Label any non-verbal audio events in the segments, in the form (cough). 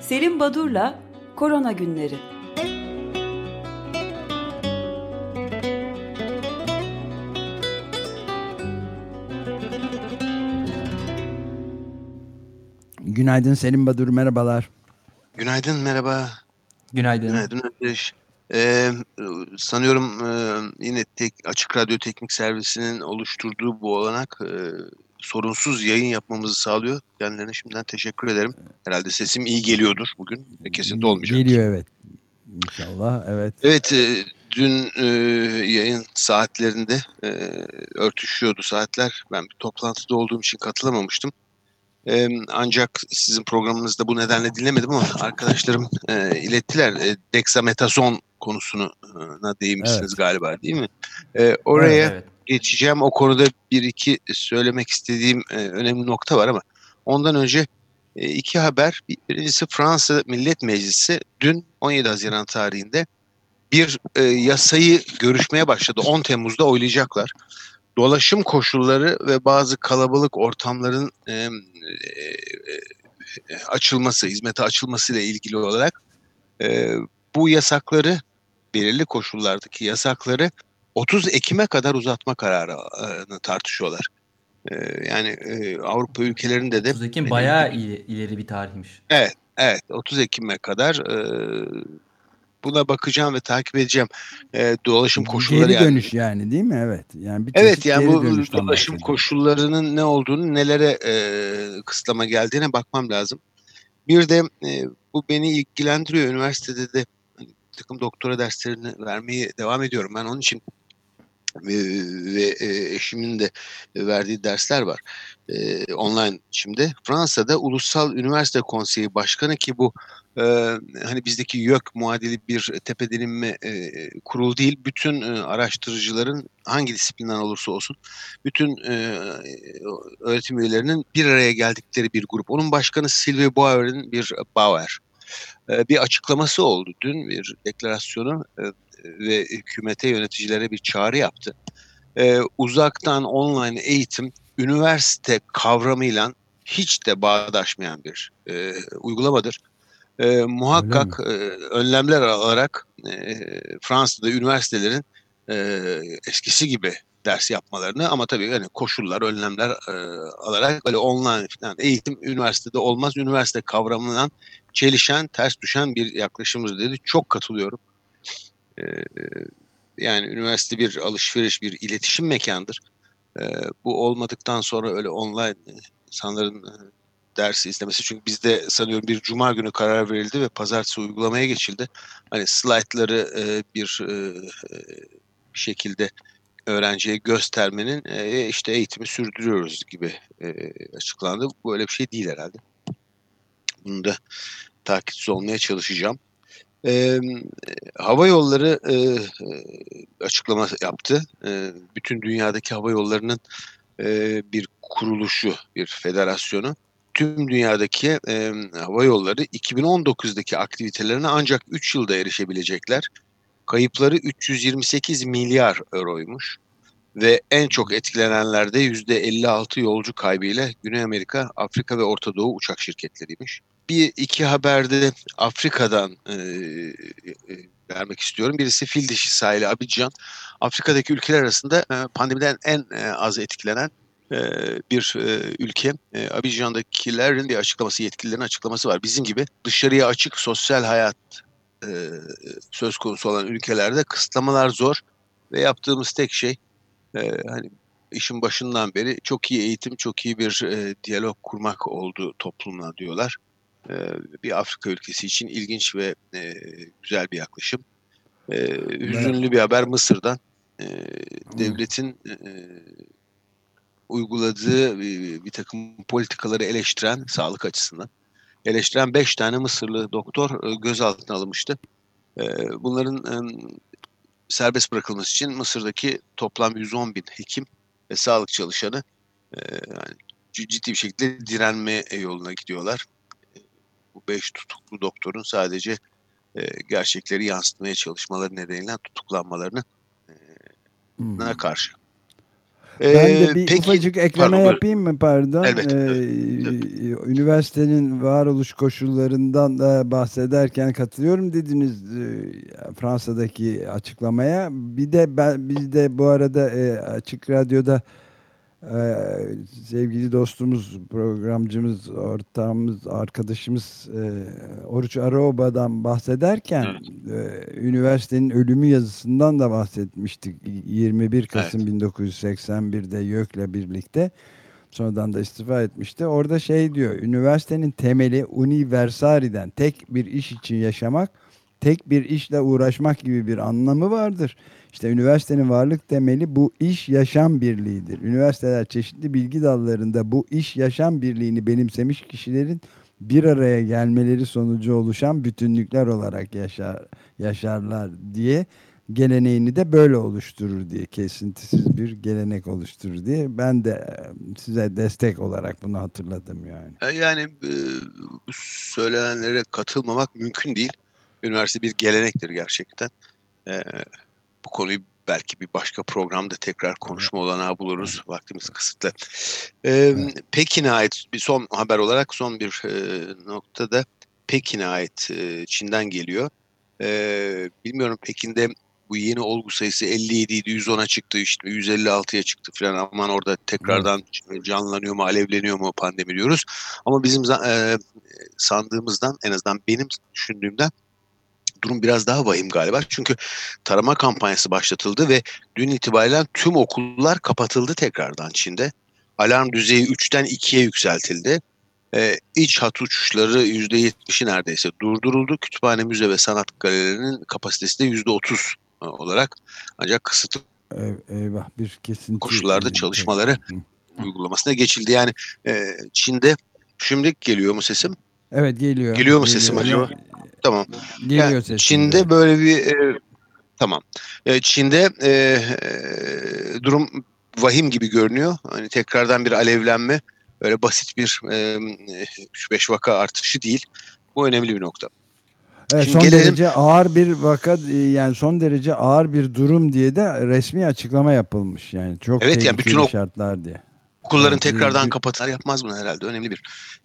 Selim Badur'la Korona Günleri Günaydın Selim Badur, merhabalar. Günaydın, merhaba. Günaydın. Günaydın Özdeş. Ee, sanıyorum e, yine tek, Açık Radyo Teknik Servisi'nin oluşturduğu bu olanak e, sorunsuz yayın yapmamızı sağlıyor. Kendilerine şimdiden teşekkür ederim. Herhalde sesim iyi geliyordur bugün. Kesinlikle olmayacak. Geliyor evet. İnşallah evet. Evet e, dün e, yayın saatlerinde e, örtüşüyordu saatler. Ben bir toplantıda olduğum için katılamamıştım. E, ancak sizin programınızda bu nedenle dinlemedim ama arkadaşlarım e, ilettiler. E, dexametazon konusuna değinmişsiniz evet. galiba değil mi? E, oraya evet, evet. geçeceğim. O konuda bir iki söylemek istediğim e, önemli nokta var ama ondan önce e, iki haber. Birincisi Fransa Millet Meclisi dün 17 Haziran tarihinde bir e, yasayı görüşmeye başladı. 10 Temmuz'da oylayacaklar dolaşım koşulları ve bazı kalabalık ortamların e, e, açılması, hizmete açılması ile ilgili olarak e, bu yasakları belirli koşullardaki yasakları 30 Ekim'e kadar uzatma kararını tartışıyorlar. E, yani e, Avrupa ülkelerinde de 30 Ekim bayağı ileri bir tarihmiş. Evet, evet 30 Ekim'e kadar e, buna bakacağım ve takip edeceğim. E, dolaşım koşulları geri dönüş yani. yani değil mi? Evet. Yani bir evet yani bu dolaşım koşullarının ne olduğunu, nelere e, kısıtlama geldiğine bakmam lazım. Bir de e, bu beni ilgilendiriyor. Üniversitede de hani, takım doktora derslerini vermeye devam ediyorum. Ben onun için ve, ve eşimin de verdiği dersler var e, online şimdi. Fransa'da Ulusal Üniversite Konseyi Başkanı ki bu e, hani bizdeki YÖK muadili bir tepedilinme e, kurul değil. Bütün e, araştırıcıların hangi disiplinden olursa olsun bütün e, öğretim üyelerinin bir araya geldikleri bir grup. Onun başkanı Sylvie Bauer'in bir Bauer. E, bir açıklaması oldu dün bir deklarasyonu e, ve hükümete yöneticilere bir çağrı yaptı. E, uzaktan online eğitim üniversite kavramıyla hiç de bağdaşmayan bir e, uygulamadır. E, muhakkak e, önlemler alarak e, Fransa'da üniversitelerin e, eskisi gibi ders yapmalarını ama tabii yani koşullar, önlemler e, alarak böyle online falan eğitim üniversitede olmaz. Üniversite kavramından çelişen, ters düşen bir yaklaşımız dedi. Çok katılıyorum. E, yani üniversite bir alışveriş, bir iletişim mekandır. E, bu olmadıktan sonra öyle online insanların e, dersi izlemesi. Çünkü bizde sanıyorum bir cuma günü karar verildi ve pazartesi uygulamaya geçildi. Hani slaytları e, bir e, bir şekilde öğrenciye göstermenin e, işte eğitimi sürdürüyoruz gibi e, açıklandı. Bu öyle bir şey değil herhalde. Bunu da takipsiz olmaya çalışacağım. E, hava yolları e, açıklama yaptı. E, bütün dünyadaki hava yollarının e, bir kuruluşu, bir federasyonu tüm dünyadaki e, hava yolları 2019'daki aktivitelerine ancak 3 yılda erişebilecekler. Kayıpları 328 milyar euroymuş ve en çok etkilenenlerde %56 yolcu kaybıyla Güney Amerika, Afrika ve Orta Doğu uçak şirketleriymiş bir iki haberde Afrika'dan e, e, vermek istiyorum. Birisi fil dişi sahili Abidjan. Afrika'daki ülkeler arasında e, pandemiden en e, az etkilenen e, bir e, ülke. E, Abidjan'dakilerin bir açıklaması, yetkililerin açıklaması var. Bizim gibi dışarıya açık sosyal hayat e, söz konusu olan ülkelerde kısıtlamalar zor ve yaptığımız tek şey e, hani işin başından beri çok iyi eğitim, çok iyi bir e, diyalog kurmak oldu toplumla diyorlar. Ee, bir Afrika ülkesi için ilginç ve e, güzel bir yaklaşım. E, hüzünlü bir haber Mısır'dan. E, devletin e, uyguladığı bir, takım politikaları eleştiren sağlık açısından eleştiren 5 tane Mısırlı doktor e, gözaltına alınmıştı. E, bunların e, serbest bırakılması için Mısır'daki toplam 110 bin hekim ve sağlık çalışanı e, yani ciddi bir şekilde direnme yoluna gidiyorlar bu beş tutuklu doktorun sadece e, gerçekleri yansıtmaya çalışmaları nedeniyle tutuklanmalarına e, hmm. karşı. Ben de Ee, bir peki, ufacık ekleme pardon, yapayım mı pardon? Elbette, Ee, üniversitenin varoluş koşullarından da bahsederken katılıyorum dediniz e, Fransa'daki açıklamaya. Bir de ben biz de bu arada e, açık radyoda e, sevgili dostumuz, programcımız, ortağımız, arkadaşımız e, Oruç Araoba'dan bahsederken e, üniversitenin ölümü yazısından da bahsetmiştik. 21 Kasım 1981'de YÖK'le birlikte. Sonradan da istifa etmişti. Orada şey diyor, üniversitenin temeli universari'den tek bir iş için yaşamak, tek bir işle uğraşmak gibi bir anlamı vardır. İşte üniversitenin varlık temeli bu iş yaşam birliğidir. Üniversiteler çeşitli bilgi dallarında bu iş yaşam birliğini benimsemiş kişilerin bir araya gelmeleri sonucu oluşan bütünlükler olarak yaşar yaşarlar diye geleneğini de böyle oluşturur diye kesintisiz bir gelenek oluşturur diye ben de e, size destek olarak bunu hatırladım yani. E, Yani e, söylenenlere katılmamak mümkün değil. Üniversite bir gelenektir gerçekten. E, bu konuyu belki bir başka programda tekrar konuşma olanağı buluruz. Vaktimiz kısıtlı. E, Pekin'e ait bir son haber olarak son bir e, noktada Pekin'e ait e, Çin'den geliyor. E, bilmiyorum Pekin'de bu yeni olgu sayısı 57 idi 110'a çıktı işte 156'ya çıktı falan aman orada tekrardan canlanıyor mu alevleniyor mu pandemi diyoruz. Ama bizim e, sandığımızdan en azından benim düşündüğümden durum biraz daha vahim galiba. Çünkü tarama kampanyası başlatıldı ve dün itibariyle tüm okullar kapatıldı tekrardan Çin'de. Alarm düzeyi 3'ten 2'ye yükseltildi. Ee, iç hat uçuşları %70'i neredeyse durduruldu. Kütüphane, müze ve sanat galerilerinin kapasitesi de %30 olarak ancak kısıtlı Ey- Eyvah bir kesinti. Koşullarda çalışmaları uygulamasına geçildi. Yani e, Çin'de şimdi geliyor mu sesim? Evet geliyor. Geliyor mu sesim acaba? Tamam. Geliyor Yani. Çin'de böyle bir e, tamam. E, Çin'de e, e, durum vahim gibi görünüyor. Hani tekrardan bir alevlenme, öyle basit bir e, 3-5 vaka artışı değil. Bu önemli bir nokta. Evet, Şimdi son gelelim- derece ağır bir vaka e, yani son derece ağır bir durum diye de resmi açıklama yapılmış yani çok Evet, yani bütün o- şartlar diye. Okulların Evet, tekrardan kapatır yapmaz mı herhalde? Önemli bir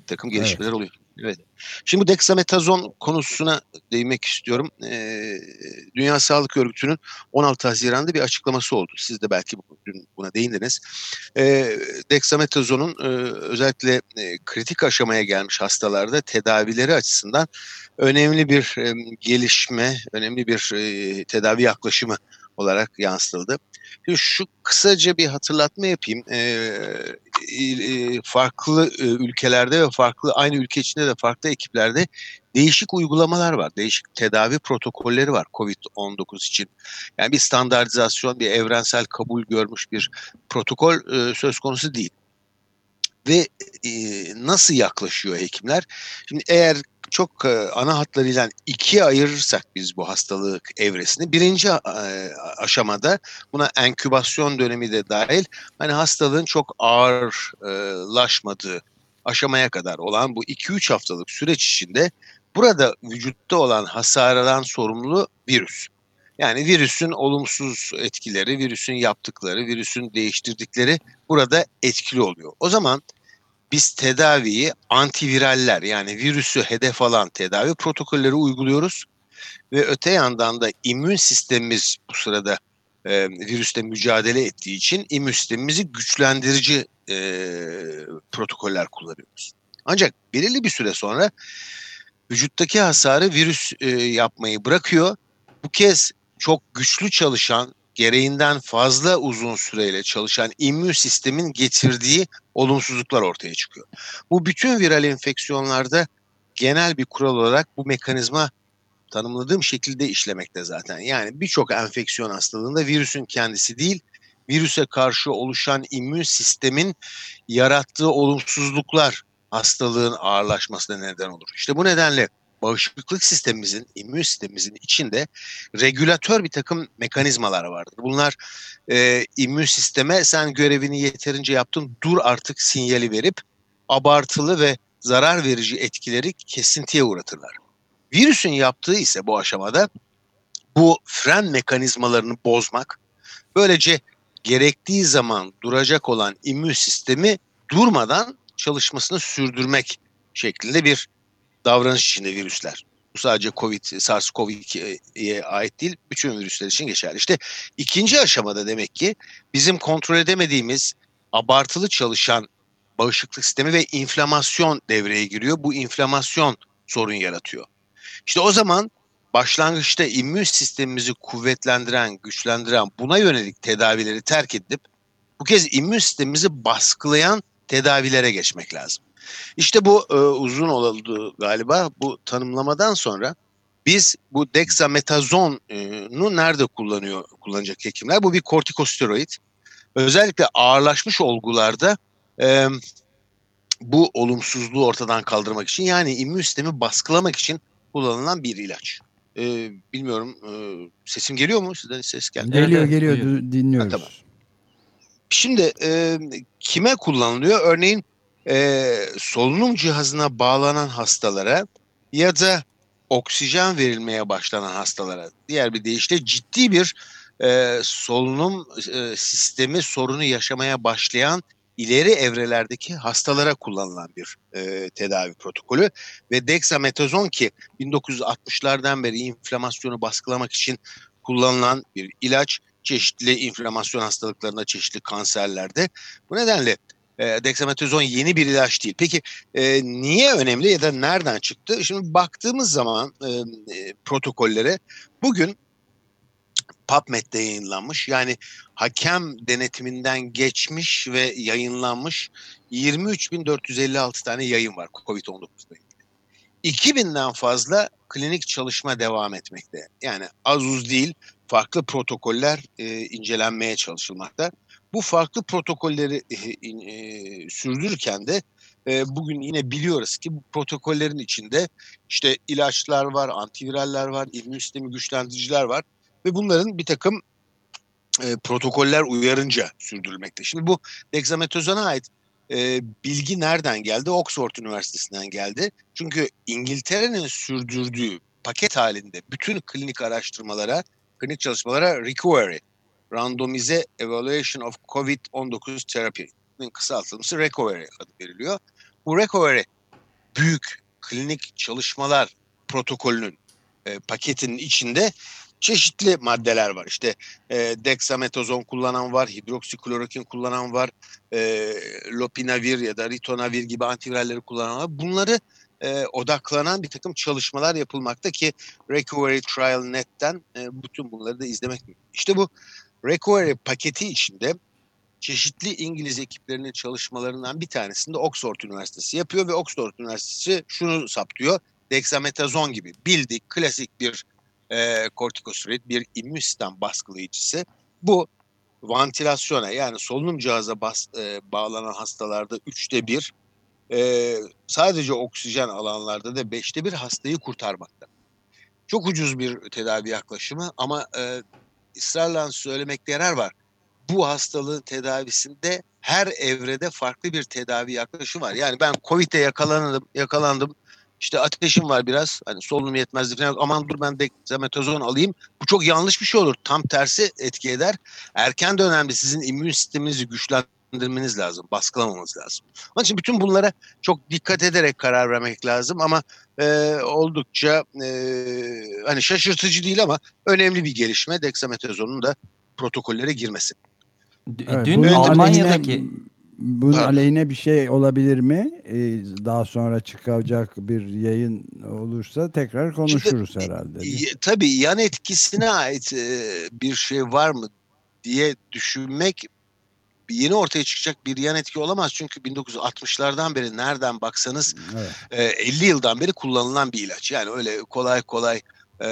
takım gelişmeler oluyor. Evet. Şimdi bu dexametazon konusuna değinmek istiyorum. Ee, Dünya Sağlık Örgütü'nün 16 Haziran'da bir açıklaması oldu. Siz de belki dün buna değindiniz. Ee, dexametazonun e, özellikle e, kritik aşamaya gelmiş hastalarda tedavileri açısından önemli bir e, gelişme, önemli bir e, tedavi yaklaşımı olarak yansıtıldı. Şu kısaca bir hatırlatma yapayım. Ee, e, farklı e, ülkelerde ve farklı aynı ülke içinde de farklı ekiplerde değişik uygulamalar var. Değişik tedavi protokolleri var COVID-19 için. Yani bir standartizasyon, bir evrensel kabul görmüş bir protokol e, söz konusu değil. Ve e, nasıl yaklaşıyor hekimler? Şimdi eğer çok e, ana hatlarıyla ikiye ayırırsak biz bu hastalık evresini birinci e, aşamada buna enkübasyon dönemi de dahil hani hastalığın çok ağırlaşmadığı aşamaya kadar olan bu 2-3 haftalık süreç içinde burada vücutta olan hasardan sorumlu virüs. Yani virüsün olumsuz etkileri, virüsün yaptıkları, virüsün değiştirdikleri burada etkili oluyor. O zaman biz tedaviyi antiviraller yani virüsü hedef alan tedavi protokolleri uyguluyoruz ve öte yandan da immün sistemimiz bu sırada e, virüsle mücadele ettiği için immün sistemimizi güçlendirici e, protokoller kullanıyoruz. Ancak belirli bir süre sonra vücuttaki hasarı virüs e, yapmayı bırakıyor. Bu kez çok güçlü çalışan, gereğinden fazla uzun süreyle çalışan immün sistemin getirdiği olumsuzluklar ortaya çıkıyor. Bu bütün viral enfeksiyonlarda genel bir kural olarak bu mekanizma tanımladığım şekilde işlemekte zaten. Yani birçok enfeksiyon hastalığında virüsün kendisi değil, virüse karşı oluşan immün sistemin yarattığı olumsuzluklar hastalığın ağırlaşmasına neden olur. İşte bu nedenle bağışıklık sistemimizin, immün sistemimizin içinde regülatör bir takım mekanizmalar vardır. Bunlar e, immün sisteme sen görevini yeterince yaptın dur artık sinyali verip abartılı ve zarar verici etkileri kesintiye uğratırlar. Virüsün yaptığı ise bu aşamada bu fren mekanizmalarını bozmak, böylece gerektiği zaman duracak olan immün sistemi durmadan çalışmasını sürdürmek şeklinde bir davranış içinde virüsler. Bu sadece Covid, SARS-CoV-2'ye ait değil, bütün virüsler için geçerli. İşte ikinci aşamada demek ki bizim kontrol edemediğimiz abartılı çalışan bağışıklık sistemi ve inflamasyon devreye giriyor. Bu inflamasyon sorun yaratıyor. İşte o zaman başlangıçta immün sistemimizi kuvvetlendiren, güçlendiren buna yönelik tedavileri terk edip bu kez immün sistemimizi baskılayan tedavilere geçmek lazım. İşte bu e, uzun oldu galiba bu tanımlamadan sonra biz bu dexametazonu nerede kullanıyor kullanacak hekimler? Bu bir kortikosteroid. Özellikle ağırlaşmış olgularda e, bu olumsuzluğu ortadan kaldırmak için yani immün sistemi baskılamak için kullanılan bir ilaç. E, bilmiyorum e, sesim geliyor mu? Sizden ses geldi. Geliyor evet, geliyor duyuyor. dinliyoruz. Ha, tamam. Şimdi e, kime kullanılıyor? Örneğin e, solunum cihazına bağlanan hastalara ya da oksijen verilmeye başlanan hastalara diğer bir deyişle ciddi bir e, solunum e, sistemi sorunu yaşamaya başlayan ileri evrelerdeki hastalara kullanılan bir e, tedavi protokolü ve dexametazon ki 1960'lardan beri inflamasyonu baskılamak için kullanılan bir ilaç çeşitli inflamasyon hastalıklarında çeşitli kanserlerde. Bu nedenle e, dexametazon yeni bir ilaç değil. Peki e, niye önemli ya da nereden çıktı? Şimdi baktığımız zaman e, e, protokollere bugün PubMed'de yayınlanmış. Yani hakem denetiminden geçmiş ve yayınlanmış 23.456 tane yayın var COVID-19'da. 2000'den fazla klinik çalışma devam etmekte. Yani az uz değil farklı protokoller e, incelenmeye çalışılmakta. Bu farklı protokolleri e, sürdürürken de e, bugün yine biliyoruz ki bu protokollerin içinde işte ilaçlar var, antiviraller var, immün sistemi güçlendiriciler var ve bunların bir takım e, protokoller uyarınca sürdürülmekte. Şimdi bu dexametazona ait e, bilgi nereden geldi? Oxford Üniversitesi'nden geldi. Çünkü İngiltere'nin sürdürdüğü paket halinde bütün klinik araştırmalara, klinik çalışmalara recovery Randomize Evaluation of COVID-19 Therapy'nin kısaltılması recovery adı veriliyor. Bu recovery büyük klinik çalışmalar protokolünün e, paketinin içinde çeşitli maddeler var. İşte e, dexametazon kullanan var, hidroksiklorokin kullanan var, e, lopinavir ya da ritonavir gibi antiviralleri kullanan var. Bunları e, odaklanan bir takım çalışmalar yapılmakta ki Recovery Trial Net'ten e, bütün bunları da izlemek mümkün. İşte bu Recovery paketi içinde çeşitli İngiliz ekiplerinin çalışmalarından bir tanesinde Oxford Üniversitesi yapıyor ve Oxford Üniversitesi şunu saptıyor. Dexametazon gibi bildik klasik bir e, kortikosteroid, bir immün sistem baskılayıcısı. Bu ventilasyona yani solunum cihaza bas, e, bağlanan hastalarda üçte bir, e, sadece oksijen alanlarda da beşte bir hastayı kurtarmakta. Çok ucuz bir tedavi yaklaşımı ama e, ısrarla söylemekte yarar var. Bu hastalığın tedavisinde her evrede farklı bir tedavi yaklaşımı var. Yani ben Covid'e yakalandım, yakalandım. İşte ateşim var biraz. Hani solunum yetmezdi falan. Aman dur ben dexametazon alayım. Bu çok yanlış bir şey olur. Tam tersi etki eder. Erken dönemde sizin immün sisteminizi güçlendirmeniz lazım. Baskılamamanız lazım. Onun için bütün bunlara çok dikkat ederek karar vermek lazım ama e, oldukça e, hani şaşırtıcı değil ama önemli bir gelişme dexametazonun da protokollere girmesi. Evet, Dün Almanya'daki bunun Pardon. aleyhine bir şey olabilir mi? Ee, daha sonra çıkacak bir yayın olursa tekrar konuşuruz Şimdi, herhalde. E, tabii yan etkisine ait e, bir şey var mı diye düşünmek yeni ortaya çıkacak bir yan etki olamaz. Çünkü 1960'lardan beri nereden baksanız evet. e, 50 yıldan beri kullanılan bir ilaç. Yani öyle kolay kolay e,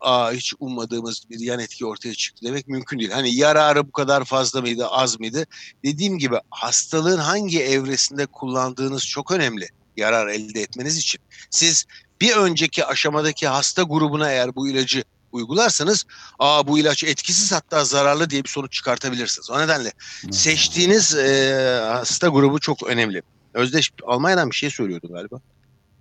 aa hiç ummadığımız bir yan etki ortaya çıktı demek mümkün değil. Hani yararı bu kadar fazla mıydı az mıydı? Dediğim gibi hastalığın hangi evresinde kullandığınız çok önemli yarar elde etmeniz için. Siz bir önceki aşamadaki hasta grubuna eğer bu ilacı uygularsanız aa bu ilaç etkisiz hatta zararlı diye bir sonuç çıkartabilirsiniz. O nedenle seçtiğiniz e, hasta grubu çok önemli. Özdeş Almanya'dan bir şey söylüyordu galiba.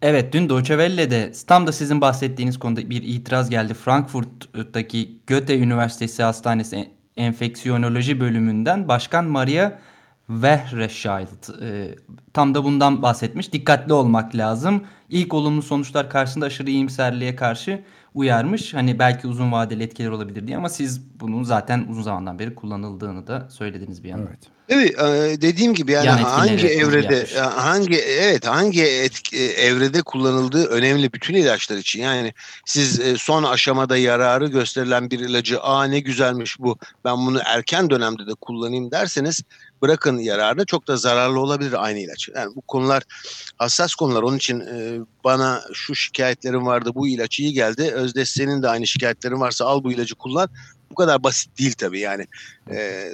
Evet dün Deutsche Welle'de tam da sizin bahsettiğiniz konuda bir itiraz geldi. Frankfurt'taki Goethe Üniversitesi Hastanesi enfeksiyoloji bölümünden Başkan Maria Wehreschild e, tam da bundan bahsetmiş. Dikkatli olmak lazım. İlk olumlu sonuçlar karşısında aşırı iyimserliğe karşı uyarmış. Hani belki uzun vadeli etkiler olabilir diye ama siz bunun zaten uzun zamandan beri kullanıldığını da söylediniz bir yandan. Evet. Evet dediğim gibi yani Yan hangi evrede yapmış. hangi evet hangi etki, evrede kullanıldığı önemli bütün ilaçlar için. Yani siz e, son aşamada yararı gösterilen bir ilacı aa ne güzelmiş bu ben bunu erken dönemde de kullanayım derseniz bırakın yararını çok da zararlı olabilir aynı ilaç. Yani bu konular hassas konular. Onun için e, bana şu şikayetlerim vardı bu ilaç iyi geldi. Özdeş senin de aynı şikayetlerin varsa al bu ilacı kullan. Bu kadar basit değil tabii yani. E,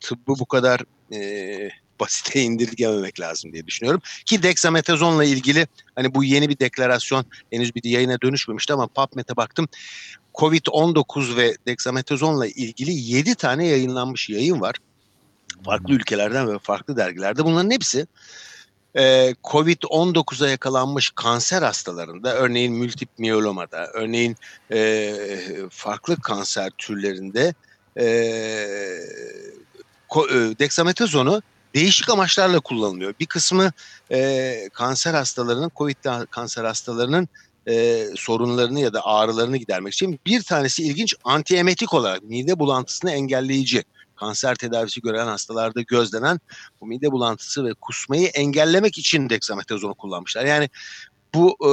tıbbı bu kadar e, basite indirgememek lazım diye düşünüyorum. Ki dexametazonla ilgili hani bu yeni bir deklarasyon henüz bir yayına dönüşmemişti ama PubMed'e baktım. Covid-19 ve dexametazonla ilgili 7 tane yayınlanmış yayın var. Farklı ülkelerden ve farklı dergilerde. Bunların hepsi e, Covid-19'a yakalanmış kanser hastalarında, örneğin multip miyelomada, örneğin e, farklı kanser türlerinde e, e, dexametazonu değişik amaçlarla kullanılıyor. Bir kısmı e, kanser hastalarının, Covid kanser hastalarının e, sorunlarını ya da ağrılarını gidermek için. Bir tanesi ilginç antiemetik olarak mide bulantısını engelleyici kanser tedavisi gören hastalarda gözlenen bu mide bulantısı ve kusmayı engellemek için dexametazonu kullanmışlar. Yani bu e,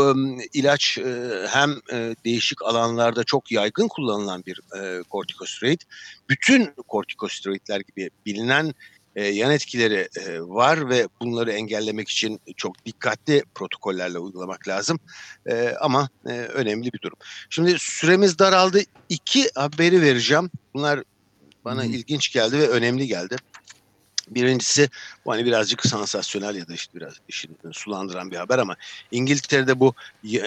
ilaç e, hem e, değişik alanlarda çok yaygın kullanılan bir e, kortikosteroid. Bütün kortikosteroidler gibi bilinen e, yan etkileri e, var ve bunları engellemek için çok dikkatli protokollerle uygulamak lazım. E, ama e, önemli bir durum. Şimdi süremiz daraldı. İki haberi vereceğim. Bunlar bana hmm. ilginç geldi ve önemli geldi. Birincisi bu hani birazcık sansasyonel ya da işte biraz işin sulandıran bir haber ama İngiltere'de bu e,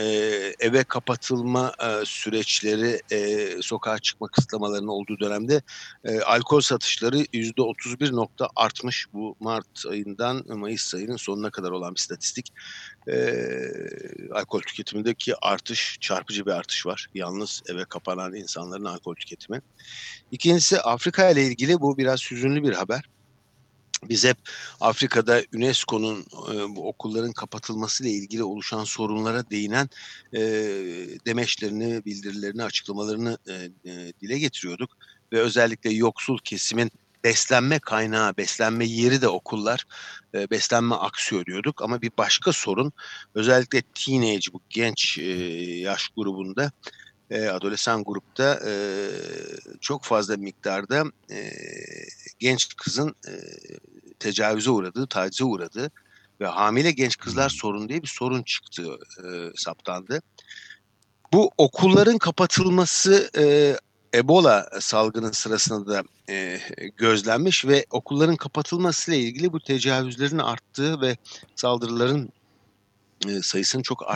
eve kapatılma e, süreçleri e, sokağa çıkma kısıtlamalarının olduğu dönemde e, alkol satışları yüzde 31 nokta artmış. Bu Mart ayından Mayıs ayının sonuna kadar olan bir statistik. E, alkol tüketimindeki artış çarpıcı bir artış var. Yalnız eve kapanan insanların alkol tüketimi. İkincisi Afrika ile ilgili bu biraz hüzünlü bir haber. Biz hep Afrika'da UNESCO'nun e, bu okulların kapatılmasıyla ilgili oluşan sorunlara değinen e, demeçlerini, bildirilerini, açıklamalarını e, e, dile getiriyorduk. Ve özellikle yoksul kesimin beslenme kaynağı, beslenme yeri de okullar, e, beslenme aksıyor diyorduk. Ama bir başka sorun özellikle teenage bu genç e, yaş grubunda e, adolesan grupta e, çok fazla miktarda e, genç kızın e, tecavüze uğradığı, tacize uğradığı ve hamile genç kızlar hmm. sorun diye bir sorun çıktı, e, saptandı. Bu okulların kapatılması e, Ebola salgını sırasında da e, gözlenmiş ve okulların kapatılmasıyla ilgili bu tecavüzlerin arttığı ve saldırıların e, sayısının çok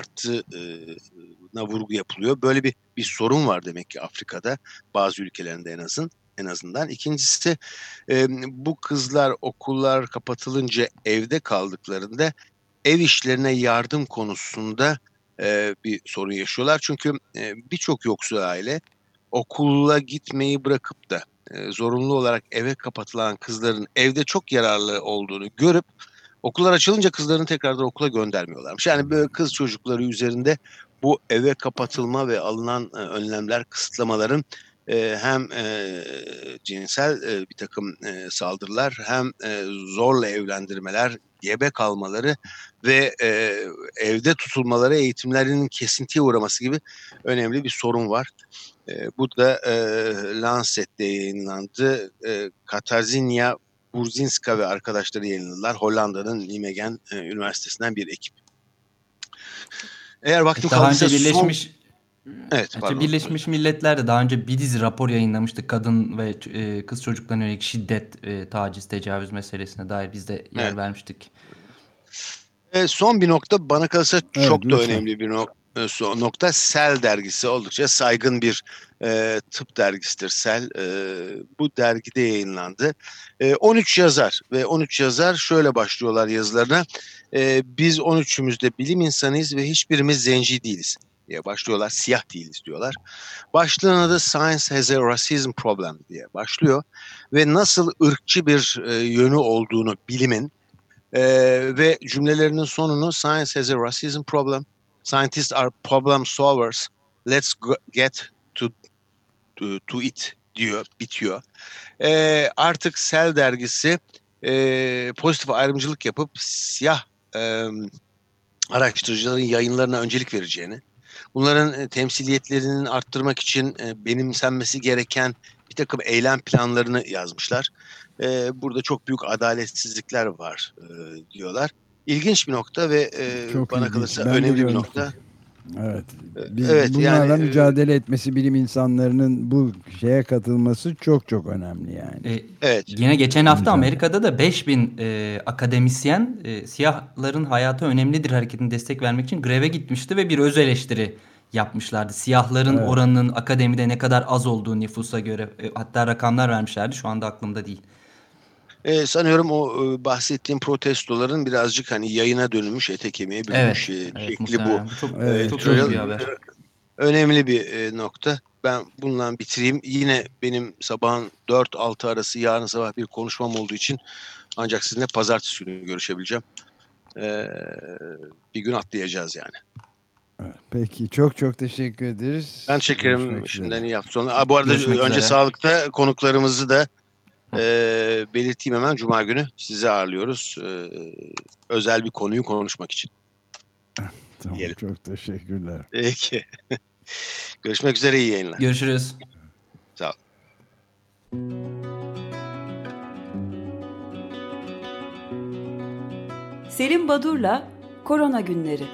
arttığına vurgu yapılıyor. Böyle bir bir sorun var demek ki Afrika'da bazı ülkelerinde en azın en azından. İkincisi e, bu kızlar okullar kapatılınca evde kaldıklarında ev işlerine yardım konusunda e, bir sorun yaşıyorlar. Çünkü e, birçok yoksul aile okula gitmeyi bırakıp da e, zorunlu olarak eve kapatılan kızların evde çok yararlı olduğunu görüp okullar açılınca kızlarını tekrardan okula göndermiyorlarmış. Yani böyle kız çocukları üzerinde bu eve kapatılma ve alınan e, önlemler, kısıtlamaların e, hem e, cinsel bir takım saldırılar hem zorla evlendirmeler, gebe kalmaları ve evde tutulmaları eğitimlerinin kesintiye uğraması gibi önemli bir sorun var. Bu da Lancet'te yayınlandı. E, Katarzynia Burzinska ve arkadaşları yayınladılar. Hollanda'nın Nijmegen Üniversitesi'nden bir ekip. Eğer vaktim daha kaldıysa önce Birleşmiş son... Evet, pardon. Birleşmiş Milletler de daha önce bir dizi rapor yayınlamıştı. Kadın ve e, kız çocuklarına yönelik şiddet, e, taciz, tecavüz meselesine dair biz de yer evet. vermiştik. E, son bir nokta bana kalırsa evet, çok da önemli bir nokta nokta Sel dergisi oldukça saygın bir e, tıp dergisidir Sel. E, bu dergide yayınlandı. E, 13 yazar ve 13 yazar şöyle başlıyorlar yazılarına. E, biz 13'ümüzde bilim insanıyız ve hiçbirimiz zenci değiliz. diye başlıyorlar. Siyah değiliz diyorlar. Başlığın adı Science has a racism problem diye başlıyor. Ve nasıl ırkçı bir e, yönü olduğunu bilimin e, ve cümlelerinin sonunu Science has a racism problem. Scientists are problem solvers. Let's get to, to, to it diyor, bitiyor. E, artık Cell dergisi e, pozitif ayrımcılık yapıp siyah e, araştırıcıların yayınlarına öncelik vereceğini, bunların e, temsiliyetlerinin arttırmak için e, benimsenmesi gereken bir takım eylem planlarını yazmışlar. E, burada çok büyük adaletsizlikler var diyorlar. İlginç bir nokta ve e, çok bana kalırsa önemli bir nokta. Evet. Biz evet, bunlarla yani, mücadele etmesi bilim insanlarının bu şeye katılması çok çok önemli yani. E, evet. Yine geçen hafta Amerika'da da 5000 e, akademisyen e, siyahların hayatı önemlidir hareketine destek vermek için greve gitmişti ve bir öz eleştiri yapmışlardı. Siyahların evet. oranının akademide ne kadar az olduğu nüfusa göre e, hatta rakamlar vermişlerdi. Şu anda aklımda değil. Ee, sanıyorum o e, bahsettiğim protestoların birazcık hani yayına dönülmüş ete kemiğe bürünmüş evet, e, şekli bu. Çok, evet, çok, bir haber. Önemli bir e, nokta. Ben bununla bitireyim. Yine benim sabahın 4-6 arası yarın sabah bir konuşmam olduğu için ancak sizinle pazartesi günü görüşebileceğim. Ee, bir gün atlayacağız yani. Peki çok çok teşekkür ederiz. Ben çekerim şimdiden iyi hafta sonu. bu arada Görüşmek önce üzere. sağlıkta konuklarımızı da e, belirteyim hemen Cuma günü sizi ağırlıyoruz. E, özel bir konuyu konuşmak için. (laughs) Tamam, Diyelim. çok teşekkürler. Peki. (laughs) Görüşmek üzere iyi yayınlar. Görüşürüz. Sağ ol. Selim Badur'la Korona Günleri